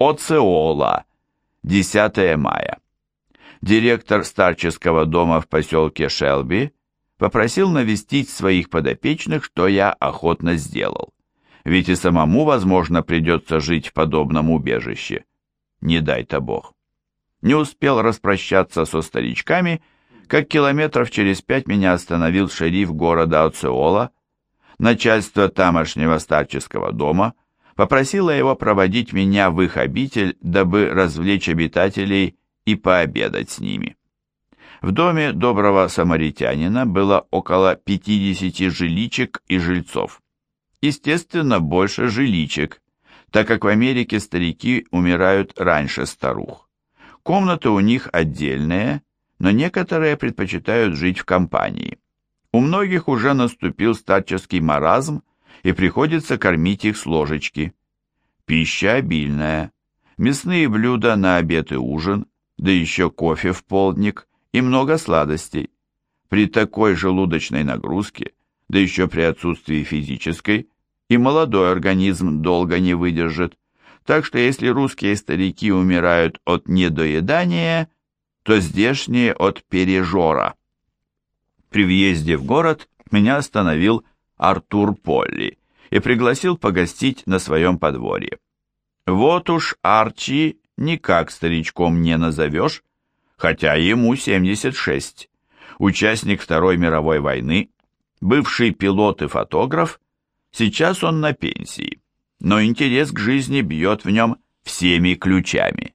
Оцеола, 10 мая. Директор старческого дома в поселке Шелби попросил навестить своих подопечных, что я охотно сделал. Ведь и самому, возможно, придется жить в подобном убежище. Не дай-то Бог. Не успел распрощаться со старичками, как километров через пять меня остановил шериф города Оцеола. Начальство тамошнего старческого дома попросило его проводить меня в их обитель, дабы развлечь обитателей и пообедать с ними. В доме доброго самаритянина было около 50 жиличек и жильцов. Естественно, больше жиличек, так как в Америке старики умирают раньше старух. Комнаты у них отдельные, но некоторые предпочитают жить в компании. У многих уже наступил старческий маразм, и приходится кормить их с ложечки. Пища обильная, мясные блюда на обед и ужин, да еще кофе в полдник и много сладостей. При такой желудочной нагрузке, да еще при отсутствии физической, и молодой организм долго не выдержит. Так что если русские старики умирают от недоедания, то здешние от пережора. При въезде в город меня остановил Артур Полли и пригласил погостить на своем подворье. Вот уж Арчи никак старичком не назовешь, хотя ему 76. Участник Второй мировой войны, бывший пилот и фотограф, сейчас он на пенсии, но интерес к жизни бьет в нем всеми ключами.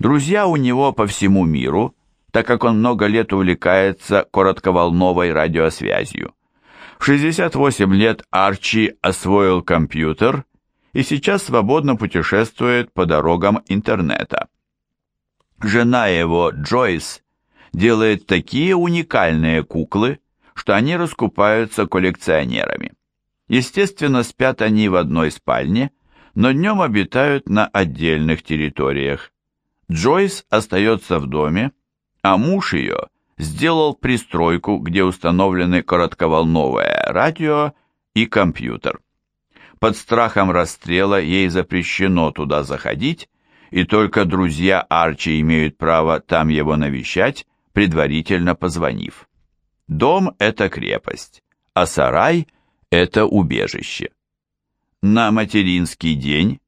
Друзья у него по всему миру, так как он много лет увлекается коротковолновой радиосвязью. В 68 лет Арчи освоил компьютер и сейчас свободно путешествует по дорогам интернета. Жена его, Джойс, делает такие уникальные куклы, что они раскупаются коллекционерами. Естественно, спят они в одной спальне, но днем обитают на отдельных территориях. Джойс остается в доме, а муж ее сделал пристройку, где установлены коротковолновое радио и компьютер. Под страхом расстрела ей запрещено туда заходить, и только друзья Арчи имеют право там его навещать, предварительно позвонив. Дом – это крепость, а сарай – это убежище. На материнский день,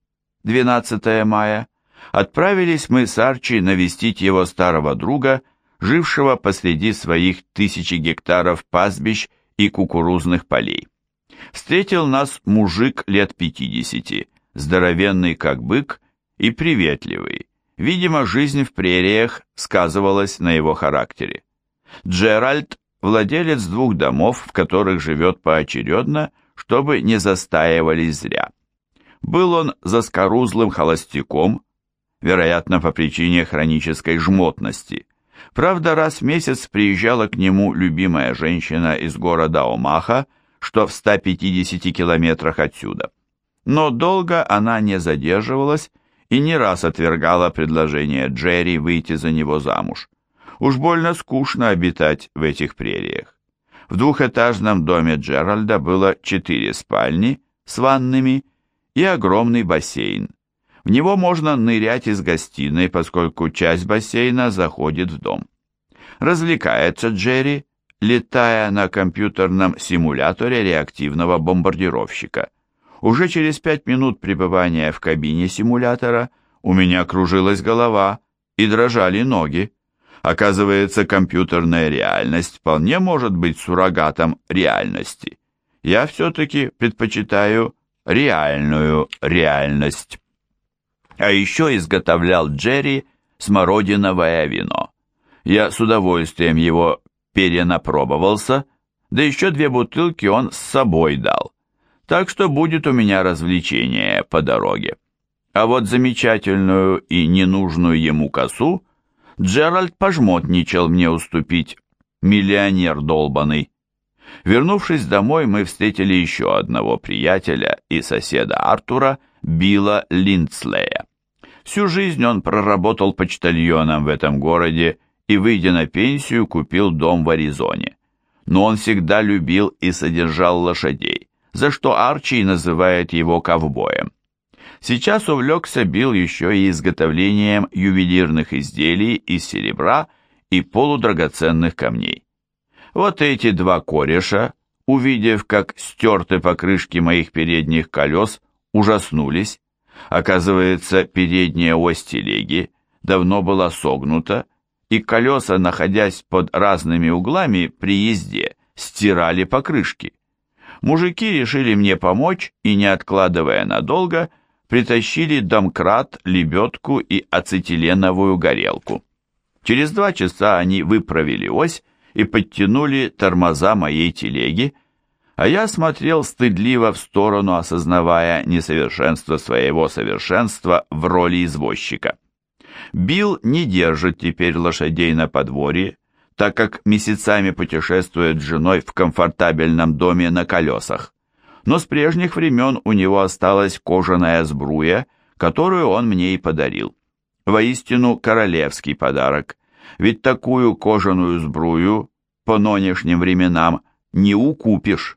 12 мая, отправились мы с Арчи навестить его старого друга, жившего посреди своих тысячи гектаров пастбищ и кукурузных полей. Встретил нас мужик лет пятидесяти, здоровенный как бык и приветливый. Видимо, жизнь в прериях сказывалась на его характере. Джеральд – владелец двух домов, в которых живет поочередно, чтобы не застаивались зря. Был он заскорузлым холостяком, вероятно, по причине хронической жмотности. Правда, раз в месяц приезжала к нему любимая женщина из города Омаха, что в 150 километрах отсюда. Но долго она не задерживалась и не раз отвергала предложение Джерри выйти за него замуж. Уж больно скучно обитать в этих прериях. В двухэтажном доме Джеральда было четыре спальни с ванными и огромный бассейн. В него можно нырять из гостиной, поскольку часть бассейна заходит в дом. Развлекается Джерри летая на компьютерном симуляторе реактивного бомбардировщика. Уже через пять минут пребывания в кабине симулятора у меня кружилась голова и дрожали ноги. Оказывается, компьютерная реальность вполне может быть суррогатом реальности. Я все-таки предпочитаю реальную реальность. А еще изготовлял Джерри смородиновое вино. Я с удовольствием его перенапробовался, да еще две бутылки он с собой дал. Так что будет у меня развлечение по дороге. А вот замечательную и ненужную ему косу Джеральд пожмотничал мне уступить, миллионер долбанный. Вернувшись домой, мы встретили еще одного приятеля и соседа Артура, Билла Линдслея. Всю жизнь он проработал почтальоном в этом городе и, выйдя на пенсию, купил дом в Аризоне. Но он всегда любил и содержал лошадей, за что Арчи называет его ковбоем. Сейчас увлекся Билл еще и изготовлением ювелирных изделий из серебра и полудрагоценных камней. Вот эти два кореша, увидев, как стерты покрышки моих передних колес, ужаснулись. Оказывается, передняя ось телеги давно была согнута, и колеса, находясь под разными углами при езде, стирали покрышки. Мужики решили мне помочь и, не откладывая надолго, притащили домкрат, лебедку и ацетиленовую горелку. Через два часа они выправили ось и подтянули тормоза моей телеги, а я смотрел стыдливо в сторону, осознавая несовершенство своего совершенства в роли извозчика. Билл не держит теперь лошадей на подворье, так как месяцами путешествует с женой в комфортабельном доме на колесах. Но с прежних времен у него осталась кожаная сбруя, которую он мне и подарил. Воистину королевский подарок, ведь такую кожаную сбрую по нынешним временам не укупишь.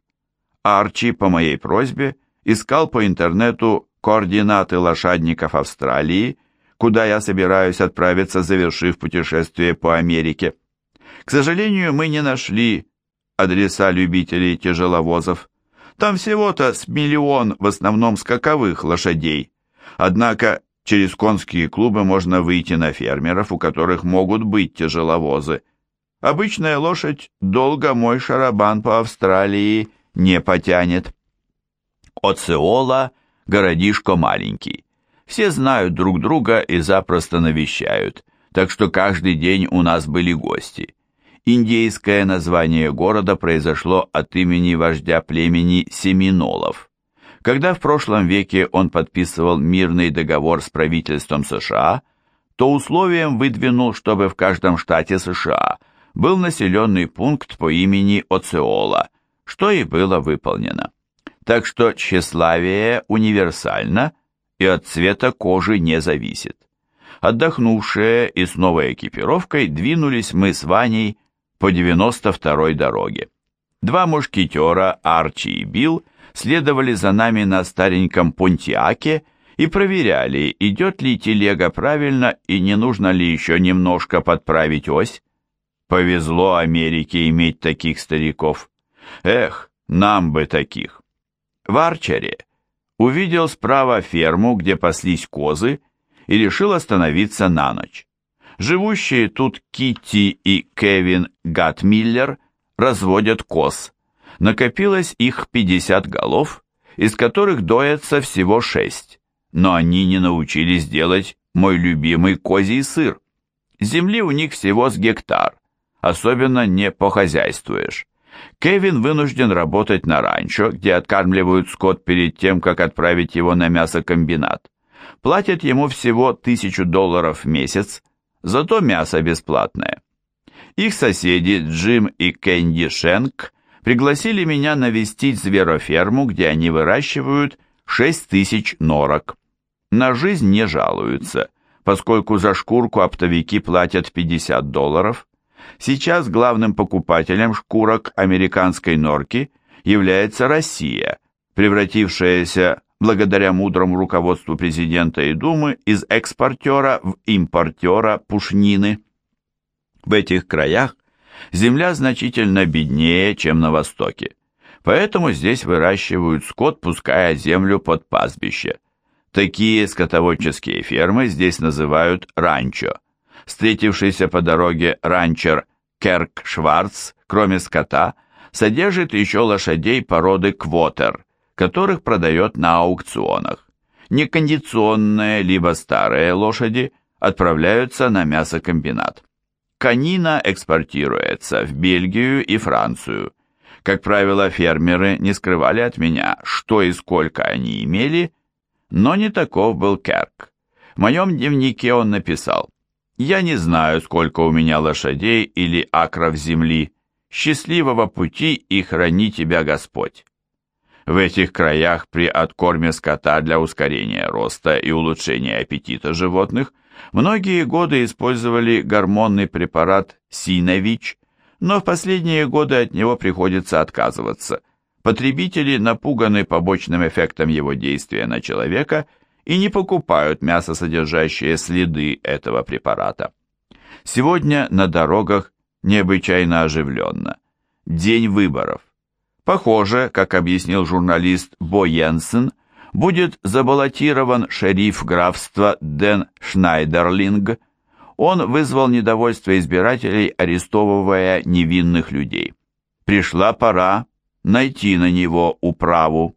Арчи по моей просьбе искал по интернету координаты лошадников Австралии, куда я собираюсь отправиться, завершив путешествие по Америке. К сожалению, мы не нашли адреса любителей тяжеловозов. Там всего-то с миллион в основном скаковых лошадей. Однако через конские клубы можно выйти на фермеров, у которых могут быть тяжеловозы. Обычная лошадь долго мой шарабан по Австралии не потянет. Оцеола – городишко маленький. Все знают друг друга и запросто навещают, так что каждый день у нас были гости. Индейское название города произошло от имени вождя племени Семинолов. Когда в прошлом веке он подписывал мирный договор с правительством США, то условием выдвинул, чтобы в каждом штате США был населенный пункт по имени Оцеола, что и было выполнено. Так что тщеславие универсально и от цвета кожи не зависит. Отдохнувшие и с новой экипировкой двинулись мы с Ваней по 92-й дороге. Два мушкетера, Арчи и Билл, следовали за нами на стареньком Понтиаке и проверяли, идет ли телега правильно и не нужно ли еще немножко подправить ось. Повезло Америке иметь таких стариков. Эх, нам бы таких. В Арчере увидел справа ферму, где паслись козы, и решил остановиться на ночь. Живущие тут Китти и Кевин Гатмиллер разводят коз. Накопилось их 50 голов, из которых доятся всего 6, но они не научились делать мой любимый козий сыр. Земли у них всего с гектар, особенно не похозяйствуешь. Кевин вынужден работать на ранчо, где откармливают скот перед тем, как отправить его на мясокомбинат. Платят ему всего тысячу долларов в месяц, зато мясо бесплатное. Их соседи Джим и Кэнди Шенк пригласили меня навестить звероферму, где они выращивают 6 тысяч норок. На жизнь не жалуются, поскольку за шкурку оптовики платят 50 долларов. Сейчас главным покупателем шкурок американской норки является Россия, превратившаяся благодаря мудрому руководству президента и Думы из экспортера в импортера пушнины. В этих краях земля значительно беднее, чем на востоке, поэтому здесь выращивают скот, пуская землю под пастбище. Такие скотоводческие фермы здесь называют ранчо. Встретившийся по дороге ранчер Керк Шварц, кроме скота, содержит еще лошадей породы квотер – которых продает на аукционах. Некондиционные либо старые лошади отправляются на мясокомбинат. Конина экспортируется в Бельгию и Францию. Как правило, фермеры не скрывали от меня, что и сколько они имели, но не таков был Керк. В моем дневнике он написал, «Я не знаю, сколько у меня лошадей или акров земли. Счастливого пути и храни тебя Господь». В этих краях при откорме скота для ускорения роста и улучшения аппетита животных многие годы использовали гормонный препарат Синович, но в последние годы от него приходится отказываться. Потребители напуганы побочным эффектом его действия на человека и не покупают мясо, содержащее следы этого препарата. Сегодня на дорогах необычайно оживленно. День выборов. Похоже, как объяснил журналист Бо Йенсен, будет забаллотирован шериф графства Ден Шнайдерлинг. Он вызвал недовольство избирателей, арестовывая невинных людей. Пришла пора найти на него управу.